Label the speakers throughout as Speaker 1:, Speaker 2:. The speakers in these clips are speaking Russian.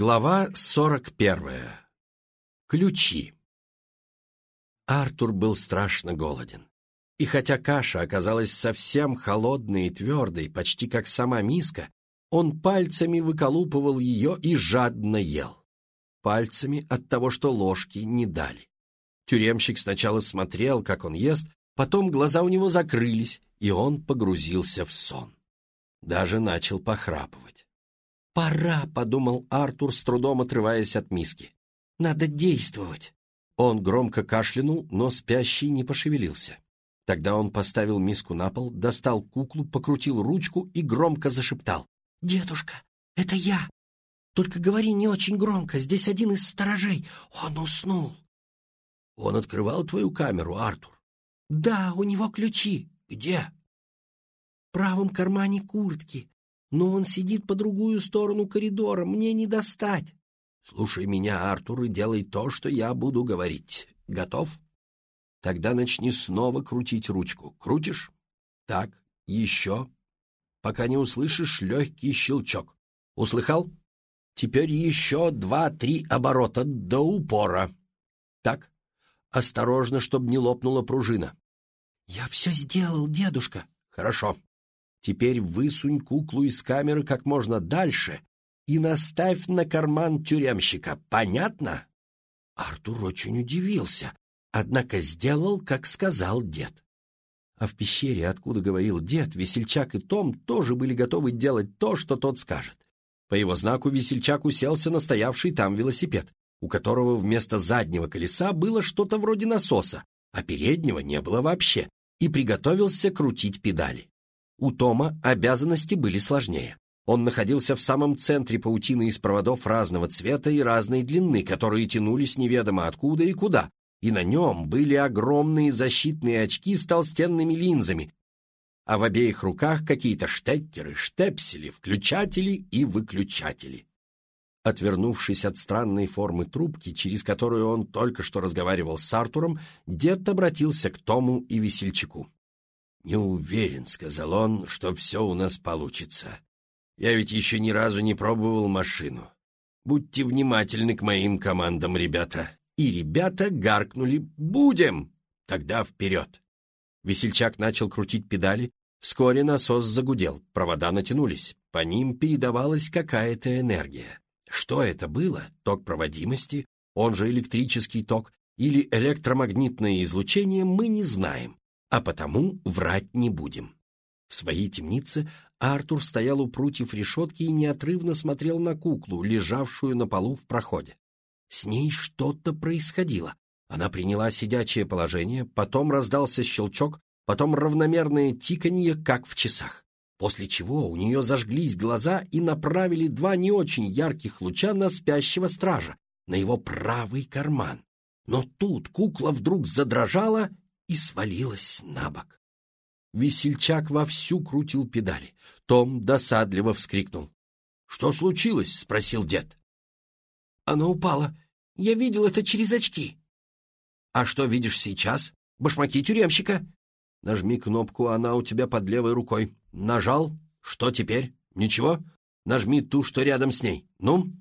Speaker 1: Глава 41. Ключи. Артур был страшно голоден. И хотя каша оказалась совсем холодной и твердой, почти как сама миска, он пальцами выколупывал ее и жадно ел. Пальцами от того, что ложки не дали. Тюремщик сначала смотрел, как он ест, потом глаза у него закрылись, и он погрузился в сон. Даже начал похрапывать. «Пора», — подумал Артур, с трудом отрываясь от миски. «Надо действовать». Он громко кашлянул, но спящий не пошевелился. Тогда он поставил миску на пол, достал куклу, покрутил ручку и громко зашептал. «Дедушка, это я! Только говори не очень громко, здесь один из сторожей, он уснул». «Он открывал твою камеру, Артур?» «Да, у него ключи». «Где?» «В правом кармане куртки. Но он сидит по другую сторону коридора, мне не достать. Слушай меня, Артур, и делай то, что я буду говорить. Готов? Тогда начни снова крутить ручку. Крутишь? Так, еще. Пока не услышишь легкий щелчок. Услыхал? Теперь еще два-три оборота до упора. Так, осторожно, чтобы не лопнула пружина. Я все сделал, дедушка. Хорошо. Теперь высунь куклу из камеры как можно дальше и наставь на карман тюремщика. Понятно?» Артур очень удивился, однако сделал, как сказал дед. А в пещере, откуда говорил дед, Весельчак и Том тоже были готовы делать то, что тот скажет. По его знаку Весельчак уселся на стоявший там велосипед, у которого вместо заднего колеса было что-то вроде насоса, а переднего не было вообще, и приготовился крутить педали. У Тома обязанности были сложнее. Он находился в самом центре паутины из проводов разного цвета и разной длины, которые тянулись неведомо откуда и куда, и на нем были огромные защитные очки с толстенными линзами, а в обеих руках какие-то штекеры, штепсели, включатели и выключатели. Отвернувшись от странной формы трубки, через которую он только что разговаривал с Артуром, дед обратился к Тому и Весельчаку. «Не уверен», — сказал он, — «что все у нас получится. Я ведь еще ни разу не пробовал машину. Будьте внимательны к моим командам, ребята». И ребята гаркнули «Будем!» Тогда вперед. Весельчак начал крутить педали. Вскоре насос загудел, провода натянулись. По ним передавалась какая-то энергия. Что это было? Ток проводимости, он же электрический ток, или электромагнитное излучение, мы не знаем а потому врать не будем. В своей темнице Артур стоял у прутьев решетки и неотрывно смотрел на куклу, лежавшую на полу в проходе. С ней что-то происходило. Она приняла сидячее положение, потом раздался щелчок, потом равномерное тиканье, как в часах. После чего у нее зажглись глаза и направили два не очень ярких луча на спящего стража, на его правый карман. Но тут кукла вдруг задрожала и свалилась на бок. Весельчак вовсю крутил педали. Том досадливо вскрикнул. — Что случилось? — спросил дед. — Она упала. Я видел это через очки. — А что видишь сейчас? Башмаки тюремщика. Нажми кнопку, она у тебя под левой рукой. Нажал. Что теперь? Ничего? Нажми ту, что рядом с ней. Ну?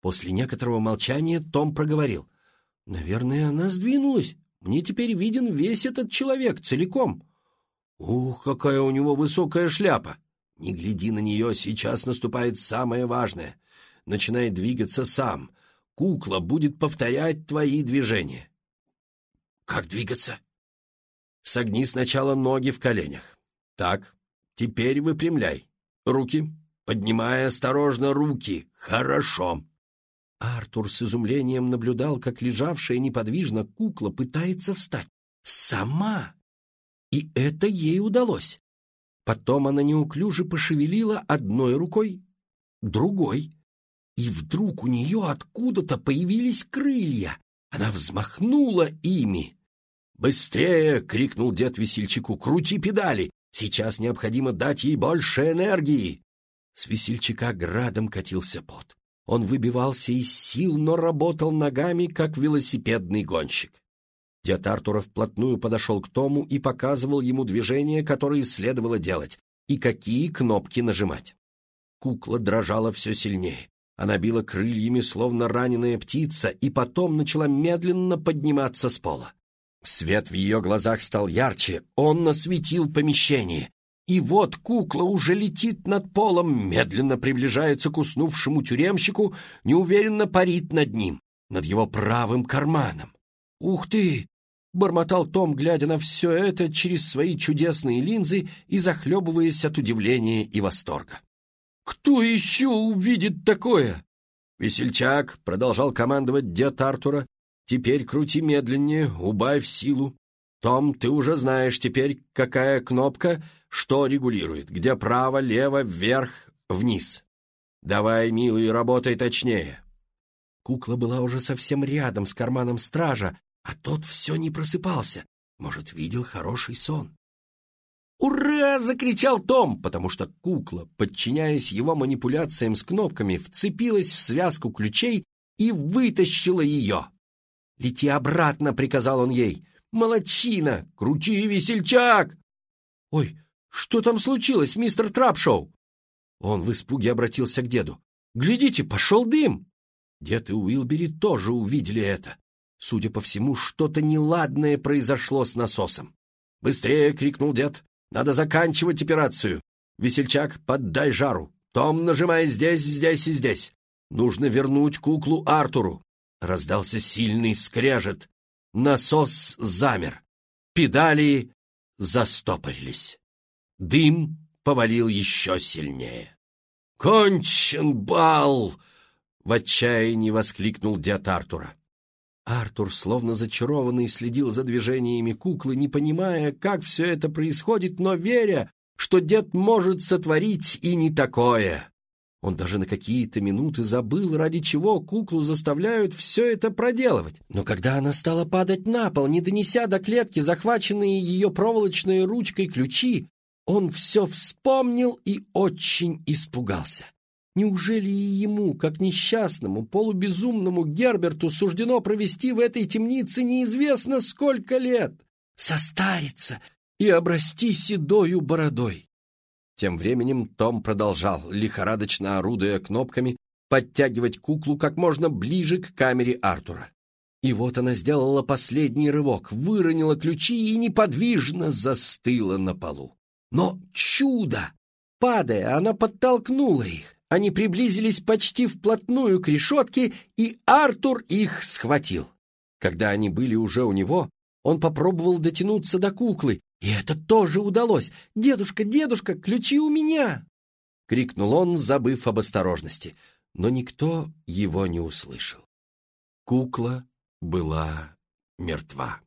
Speaker 1: После некоторого молчания Том проговорил. — Наверное, она сдвинулась. Мне теперь виден весь этот человек целиком. Ух, какая у него высокая шляпа! Не гляди на нее, сейчас наступает самое важное. Начинай двигаться сам. Кукла будет повторять твои движения. Как двигаться? Согни сначала ноги в коленях. Так, теперь выпрямляй. Руки. Поднимай осторожно руки. Хорошо. Артур с изумлением наблюдал, как лежавшая неподвижно кукла пытается встать. Сама! И это ей удалось. Потом она неуклюже пошевелила одной рукой, другой. И вдруг у нее откуда-то появились крылья. Она взмахнула ими. «Быстрее!» — крикнул дед весельчаку. «Крути педали! Сейчас необходимо дать ей больше энергии!» С весельчака градом катился пот. Он выбивался из сил, но работал ногами, как велосипедный гонщик. Дед Артура вплотную подошел к Тому и показывал ему движения, которые следовало делать, и какие кнопки нажимать. Кукла дрожала все сильнее. Она била крыльями, словно раненая птица, и потом начала медленно подниматься с пола. Свет в ее глазах стал ярче, он насветил помещение. И вот кукла уже летит над полом, медленно приближается к уснувшему тюремщику, неуверенно парит над ним, над его правым карманом. «Ух ты!» — бормотал Том, глядя на все это через свои чудесные линзы и захлебываясь от удивления и восторга. «Кто еще увидит такое?» «Весельчак», — продолжал командовать дед Артура, — «теперь крути медленнее, убавь силу. Том, ты уже знаешь теперь, какая кнопка что регулирует, где право, лево, вверх, вниз. Давай, милый, работай точнее». Кукла была уже совсем рядом с карманом стража, а тот все не просыпался. Может, видел хороший сон. «Ура!» — закричал Том, потому что кукла, подчиняясь его манипуляциям с кнопками, вцепилась в связку ключей и вытащила ее. «Лети обратно!» — приказал он ей. «Молодчина! Крути, весельчак!» «Ой, что там случилось, мистер Трапшоу?» Он в испуге обратился к деду. «Глядите, пошел дым!» Дед и Уилбери тоже увидели это. Судя по всему, что-то неладное произошло с насосом. «Быстрее!» — крикнул дед. Надо заканчивать операцию. Весельчак, поддай жару. Том, нажимай здесь, здесь и здесь. Нужно вернуть куклу Артуру. Раздался сильный скрежет. Насос замер. Педали застопорились. Дым повалил еще сильнее. «Кончен бал!» — в отчаянии воскликнул дед Артура. Артур, словно зачарованный, следил за движениями куклы, не понимая, как все это происходит, но веря, что дед может сотворить и не такое. Он даже на какие-то минуты забыл, ради чего куклу заставляют все это проделывать. Но когда она стала падать на пол, не донеся до клетки захваченные ее проволочной ручкой ключи, он все вспомнил и очень испугался. Неужели и ему, как несчастному, полубезумному Герберту, суждено провести в этой темнице неизвестно сколько лет, состариться и обрасти седою бородой? Тем временем Том продолжал, лихорадочно орудуя кнопками, подтягивать куклу как можно ближе к камере Артура. И вот она сделала последний рывок, выронила ключи и неподвижно застыла на полу. Но чудо! Падая, она подтолкнула их. Они приблизились почти вплотную к решетке, и Артур их схватил. Когда они были уже у него, он попробовал дотянуться до куклы, и это тоже удалось. «Дедушка, дедушка, ключи у меня!» — крикнул он, забыв об осторожности, но никто его не услышал. Кукла была мертва.